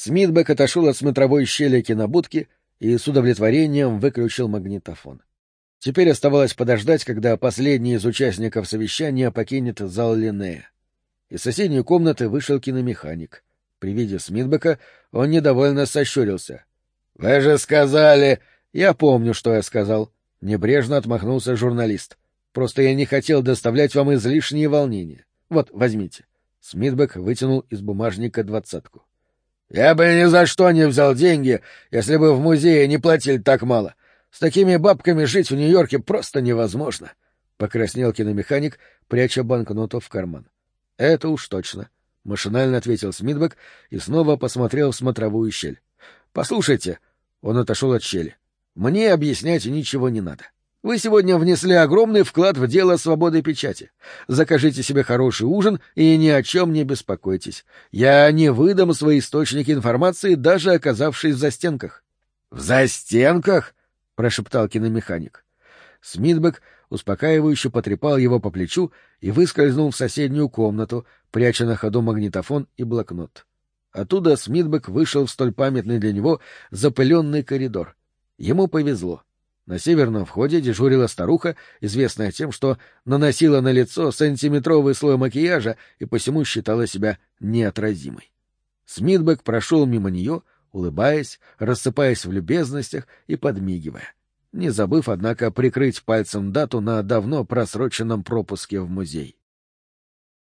Смитбек отошел от смотровой щели кинобудки и с удовлетворением выключил магнитофон. Теперь оставалось подождать, когда последний из участников совещания покинет зал Линнея. Из соседней комнаты вышел киномеханик. При виде Смитбека он недовольно сощурился. — Вы же сказали... — Я помню, что я сказал. Небрежно отмахнулся журналист. — Просто я не хотел доставлять вам излишние волнения. Вот, возьмите. Смитбек вытянул из бумажника двадцатку. — Я бы ни за что не взял деньги, если бы в музее не платили так мало. С такими бабками жить в Нью-Йорке просто невозможно. Покраснел киномеханик, пряча банкноту в карман. — Это уж точно. — машинально ответил Смитбек и снова посмотрел в смотровую щель. — Послушайте, — он отошел от щели, — мне объяснять ничего не надо. Вы сегодня внесли огромный вклад в дело свободы печати. Закажите себе хороший ужин и ни о чем не беспокойтесь. Я не выдам свои источники информации, даже оказавшись в застенках. — В застенках? прошептал киномеханик. Смитбек успокаивающе потрепал его по плечу и выскользнул в соседнюю комнату, пряча на ходу магнитофон и блокнот. Оттуда Смитбек вышел в столь памятный для него запыленный коридор. Ему повезло. На северном входе дежурила старуха, известная тем, что наносила на лицо сантиметровый слой макияжа и посему считала себя неотразимой. Смитбек прошел мимо нее, улыбаясь, рассыпаясь в любезностях и подмигивая, не забыв, однако, прикрыть пальцем дату на давно просроченном пропуске в музей.